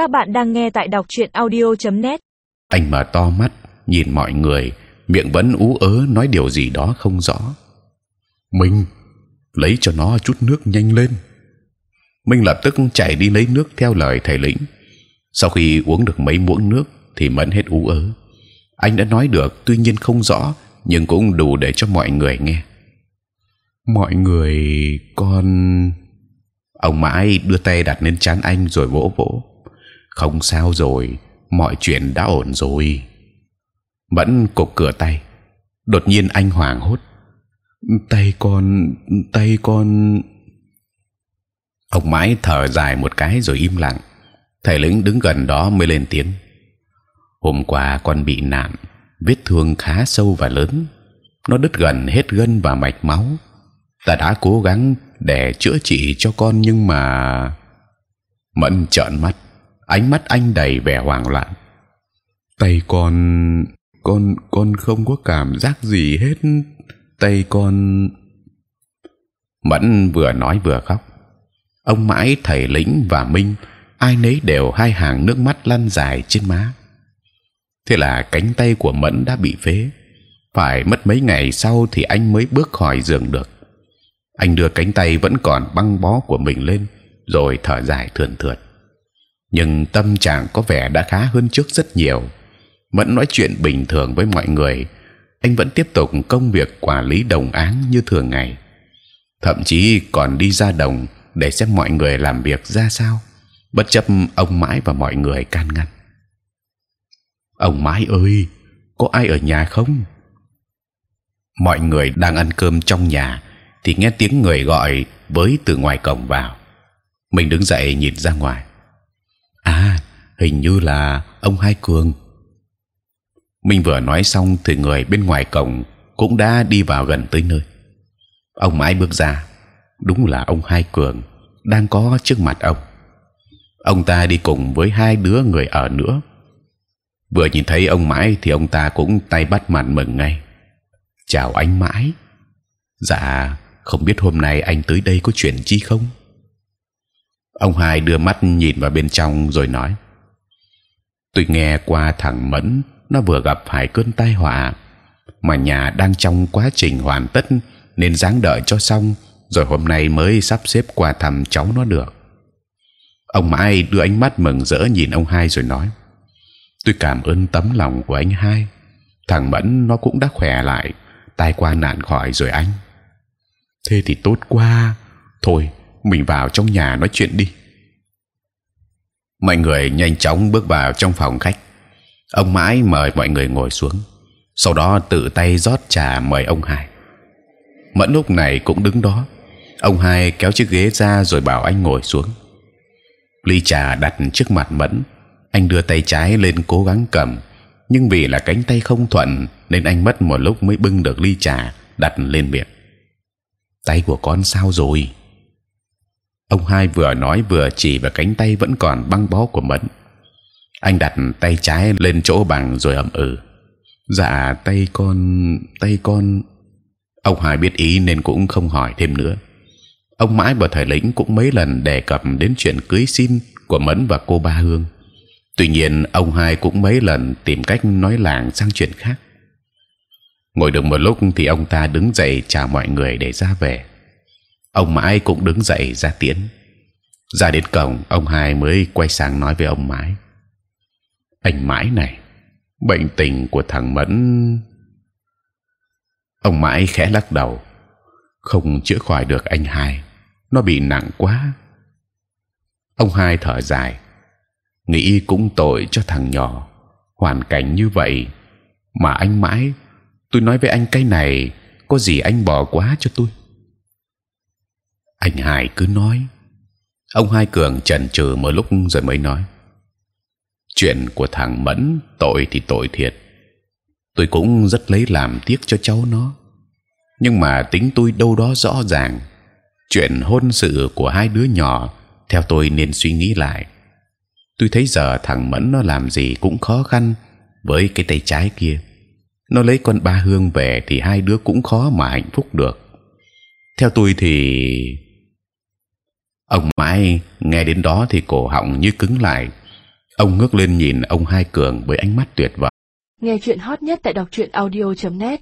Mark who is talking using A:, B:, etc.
A: Các bạn đang nghe tại đọc truyện audio.net.
B: Anh mở to mắt nhìn mọi người, miệng vẫn ú ớ nói điều gì đó không rõ. Minh, lấy cho nó chút nước nhanh lên. Minh lập tức chạy đi lấy nước theo lời thầy lĩnh. Sau khi uống được mấy muỗng nước thì mẫn hết ú ớ. Anh đã nói được, tuy nhiên không rõ, nhưng cũng đủ để cho mọi người nghe. Mọi người, con ông mãi đưa tay đặt lên chán anh rồi vỗ vỗ. Không sao rồi, mọi chuyện đã ổn rồi. Mẫn cục cửa tay. Đột nhiên anh hoảng hốt. Tay con, tay con. Ông mãi thở dài một cái rồi im lặng. Thầy lĩnh đứng gần đó mới lên tiếng. Hôm qua con bị nạn, vết thương khá sâu và lớn. Nó đứt gần hết gân và mạch máu. Ta đã cố gắng để chữa trị cho con nhưng mà mẫn trợn mắt, ánh mắt anh đầy vẻ hoảng loạn. Tay con, con, con không có cảm giác gì hết. Tay con. Mẫn vừa nói vừa khóc. Ông mãi thầy lĩnh và minh ai nấy đều hai hàng nước mắt lăn dài trên má. Thế là cánh tay của Mẫn đã bị phế. Phải mất mấy ngày sau thì anh mới bước khỏi giường được. Anh đưa cánh tay vẫn còn băng bó của mình lên, rồi thở dài thườn thượt. Nhưng tâm trạng có vẻ đã khá hơn trước rất nhiều. vẫn nói chuyện bình thường với mọi người. Anh vẫn tiếp tục công việc quản lý đồng áng như thường ngày. Thậm chí còn đi ra đồng để xem mọi người làm việc ra sao bất chấp ông mãi và mọi người can ngăn ông mãi ơi, có ai ở nhà không mọi người đang ăn cơm trong nhà thì nghe tiếng người gọi với từ ngoài cổng vào mình đứng dậy nhìn ra ngoài hình như là ông hai cường. Mình vừa nói xong thì người bên ngoài cổng cũng đã đi vào gần tới nơi. Ông mãi bước ra, đúng là ông hai cường đang có trước mặt ông. Ông ta đi cùng với hai đứa người ở nữa. Vừa nhìn thấy ông mãi thì ông ta cũng tay bắt mặt mừng ngay. Chào anh mãi. Dạ không biết hôm nay anh tới đây có chuyện chi không? Ông hai đưa mắt nhìn vào bên trong rồi nói tôi nghe qua thằng mẫn, nó vừa gặp phải cơn tai họa. Mà nhà đang trong quá trình hoàn tất, nên dáng đợi cho xong, rồi hôm nay mới sắp xếp qua thăm cháu nó được. Ông mãi đưa ánh mắt mừng rỡ nhìn ông hai rồi nói, tôi cảm ơn tấm lòng của anh hai. Thằng mẫn nó cũng đã khỏe lại, tai qua nạn khỏi rồi anh. Thế thì tốt quá. Thôi, mình vào trong nhà nói chuyện đi mọi người nhanh chóng bước vào trong phòng khách. Ông mãi mời mọi người ngồi xuống. Sau đó tự tay rót trà mời ông hai. Mẫn lúc này cũng đứng đó. Ông hai kéo chiếc ghế ra rồi bảo anh ngồi xuống. Ly trà đặt trước mặt mẫn. Anh đưa tay trái lên cố gắng cầm. Nhưng vì là cánh tay không thuận, nên anh mất một lúc mới bưng được ly trà đặt lên miệng. Tay của con sao rồi? Ông hai vừa nói vừa chỉ vào cánh tay vẫn còn băng bó của mẫn. Anh đặt tay trái lên chỗ bằng rồi ậm ừ. Dạ tay con tay con. Ông hai biết ý nên cũng không hỏi thêm nữa. Ông mãi và thời lĩnh cũng mấy lần đề cập đến chuyện cưới xin của mẫn và cô ba hương. Tuy nhiên, ông hai cũng mấy lần tìm cách nói làng sang chuyện khác. Ngồi được một lúc thì ông ta đứng dậy chào mọi người để ra về ông mãi cũng đứng dậy ra tiễn. Ra đến cổng, ông hai mới quay sang nói với ông mãi. Anh mãi này, bệnh tình của thằng mẫn. Ông mãi khẽ lắc đầu. Không chữa khỏi được anh hai, nó bị nặng quá. Ông hai thở dài. Nghĩ cũng tội cho thằng nhỏ. Hoàn cảnh như vậy mà anh mãi, tôi nói với anh cái này, có gì anh bỏ quá cho tôi? Anh hải cứ nói. Ông hai cường chần chừ một lúc rồi mới nói. Chuyện của thằng mẫn, tội thì tội thiệt. Tôi cũng rất lấy làm tiếc cho cháu nó. Nhưng mà tính tôi đâu đó rõ ràng, chuyện hôn sự của hai đứa nhỏ, theo tôi nên suy nghĩ lại. Tôi thấy giờ thằng mẫn nó làm gì cũng khó khăn với cái tay trái kia. Nó lấy con ba hương về thì hai đứa cũng khó mà hạnh phúc được. Theo tôi thì ông mãi nghe đến đó thì cổ họng như cứng lại. Ông ngước lên nhìn ông hai cường với ánh mắt tuyệt vọng
C: Nghe chuyện hot nhất tại đọc truyện audio.net